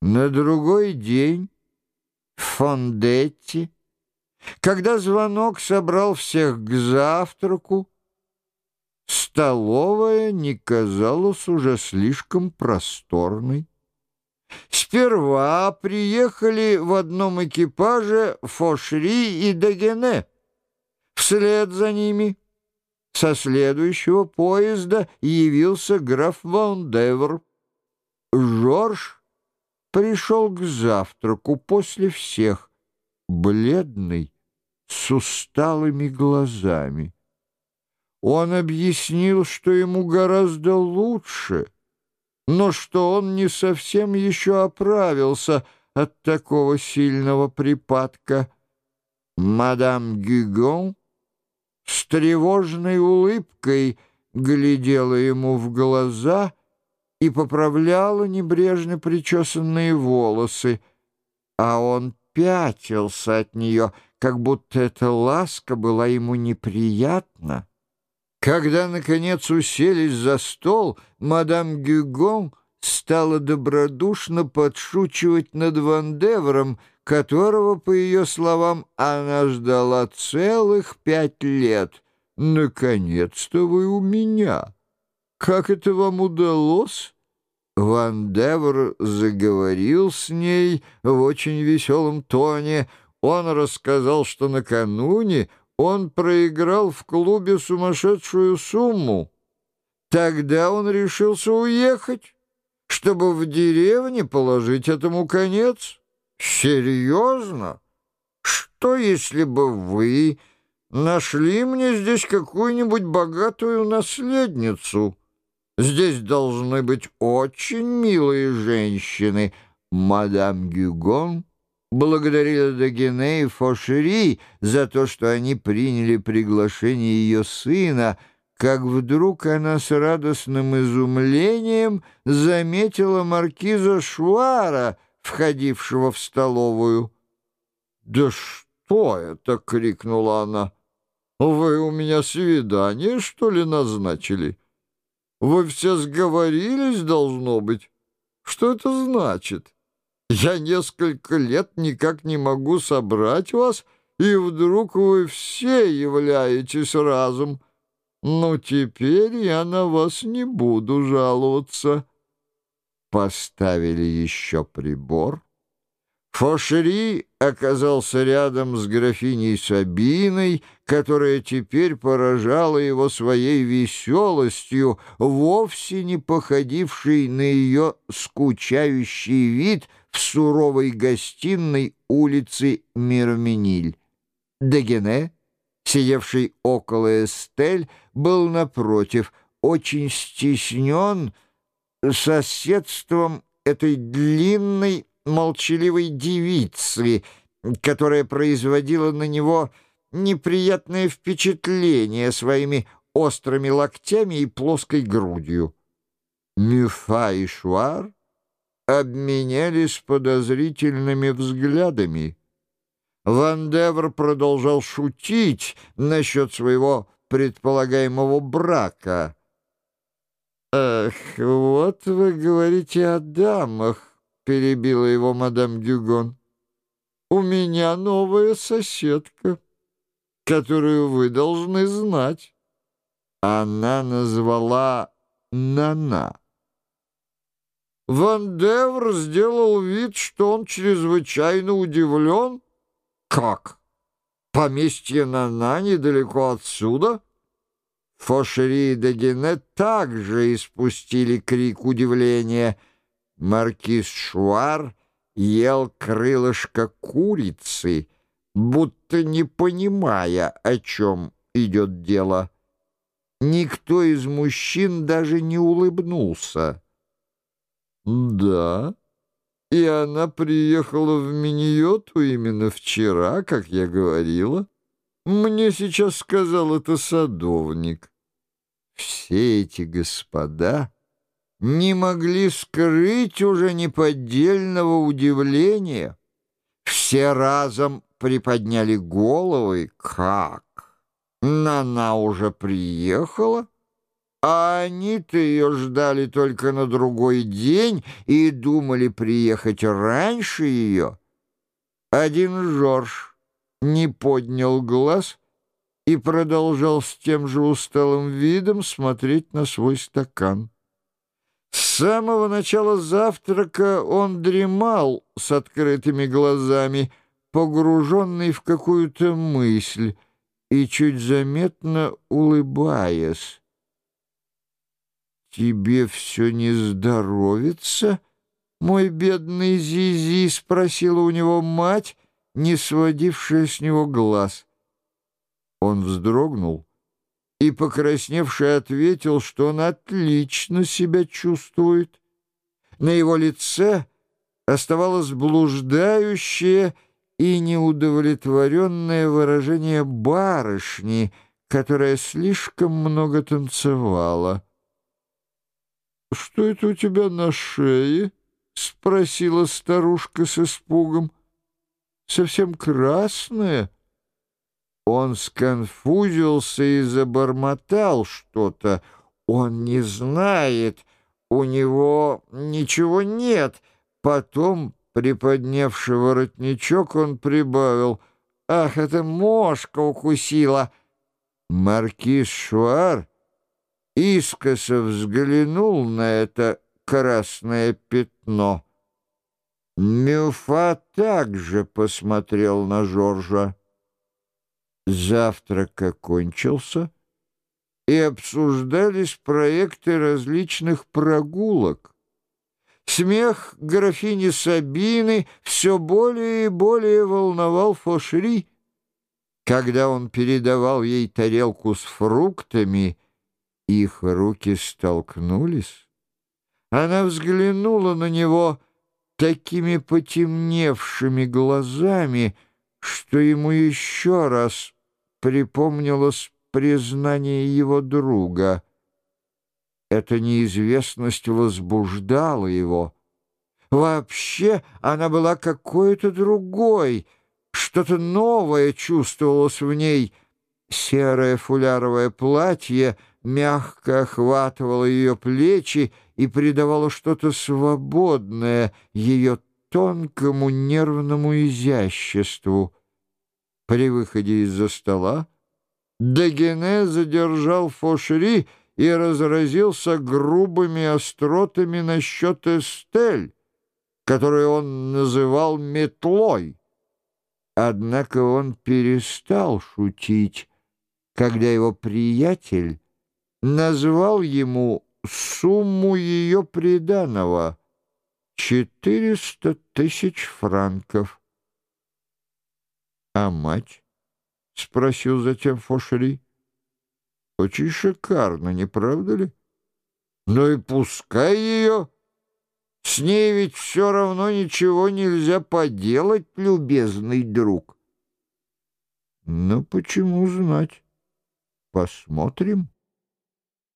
На другой день в Фондетти, когда звонок собрал всех к завтраку, столовая не казалась уже слишком просторной. Сперва приехали в одном экипаже Фошри и Дагене. Вслед за ними со следующего поезда явился граф Ваундевр. Жорж пришел к завтраку после всех, бледный, с усталыми глазами. Он объяснил, что ему гораздо лучше, но что он не совсем еще оправился от такого сильного припадка. Мадам Гюгон с тревожной улыбкой глядела ему в глаза и поправляла небрежно причесанные волосы, а он пятился от нее, как будто эта ласка была ему неприятна. Когда, наконец, уселись за стол, мадам Гюгон стала добродушно подшучивать над Вандевром, которого, по ее словам, она ждала целых пять лет. «Наконец-то вы у меня! Как это вам удалось?» Ван Девр заговорил с ней в очень веселом тоне. Он рассказал, что накануне он проиграл в клубе сумасшедшую сумму. Тогда он решился уехать, чтобы в деревне положить этому конец. Серьезно? Что, если бы вы нашли мне здесь какую-нибудь богатую наследницу? Здесь должны быть очень милые женщины. Мадам Гюгон благодарила Дагене и Фошери за то, что они приняли приглашение ее сына, как вдруг она с радостным изумлением заметила маркиза Шуара, входившего в столовую. «Да что это?» — крикнула она. «Вы у меня свидание, что ли, назначили? Вы все сговорились, должно быть? Что это значит?» Я несколько лет никак не могу собрать вас, и вдруг вы все являетесь разом. Ну, теперь я на вас не буду жаловаться». Поставили еще прибор. Фошери оказался рядом с графиней Сабиной, которая теперь поражала его своей веселостью, вовсе не походившей на ее скучающий вид в суровой гостиной улицы Мирмениль. Дегене, сидевший около Эстель, был, напротив, очень стеснен соседством этой длинной молчаливой девицы, которая производила на него неприятное впечатление своими острыми локтями и плоской грудью. Мюфа и Шуар обменялись подозрительными взглядами. Вандевр продолжал шутить насчет своего предполагаемого брака. «Ах, вот вы говорите о дамах», — перебила его мадам Дюгон. «У меня новая соседка, которую вы должны знать». Она назвала Нана. Ван Девр сделал вид, что он чрезвычайно удивлен. «Как? Поместье Нана недалеко отсюда?» Фошери и Дегенет также испустили крик удивления. Маркиз Шуар ел крылышко курицы, будто не понимая, о чем идет дело. Никто из мужчин даже не улыбнулся. «Да, и она приехала в Миньоту именно вчера, как я говорила. Мне сейчас сказал это садовник». Все эти господа не могли скрыть уже неподдельного удивления. Все разом приподняли головы. «Как? Нана уже приехала?» а они-то ее ждали только на другой день и думали приехать раньше ее. Один Жорж не поднял глаз и продолжал с тем же усталым видом смотреть на свой стакан. С самого начала завтрака он дремал с открытыми глазами, погруженный в какую-то мысль и чуть заметно улыбаясь. «Тебе все не здоровится, мой бедный Зизи?» — спросила у него мать, не сводившая с него глаз. Он вздрогнул и, покрасневший, ответил, что он отлично себя чувствует. На его лице оставалось блуждающее и неудовлетворенное выражение барышни, которая слишком много танцевала. «Что это у тебя на шее?» — спросила старушка с испугом. «Совсем красная?» Он сконфузился и забормотал что-то. Он не знает, у него ничего нет. Потом, приподнявший воротничок, он прибавил. «Ах, это мошка укусила!» Маркиз Шуар искоса взглянул на это красное пятно. Мюфа также посмотрел на Жоржа. Завтрак окончился, и обсуждались проекты различных прогулок. Смех графини Сабины все более и более волновал Фошри. Когда он передавал ей тарелку с фруктами, их руки столкнулись. Она взглянула на него такими потемневшими глазами, что ему еще раз припомнилось признание его друга. Эта неизвестность возбуждала его. Вообще она была какой-то другой, что-то новое чувствовалось в ней. Серое фуляровое платье мягко охватывало ее плечи и придавало что-то свободное ее тонкому нервному изяществу — при выходе из-за стола Дегене задержал Фошери и разразился грубыми остротами насчет Эстель, которую он называл метлой. Однако он перестал шутить, когда его приятель назвал ему сумму ее приданого — четыреста тысяч франков. «А мать?» — спросил затем Фошери. «Очень шикарно, не правда ли? Ну и пускай ее. С ней ведь все равно ничего нельзя поделать, любезный друг». «Ну, почему знать? Посмотрим».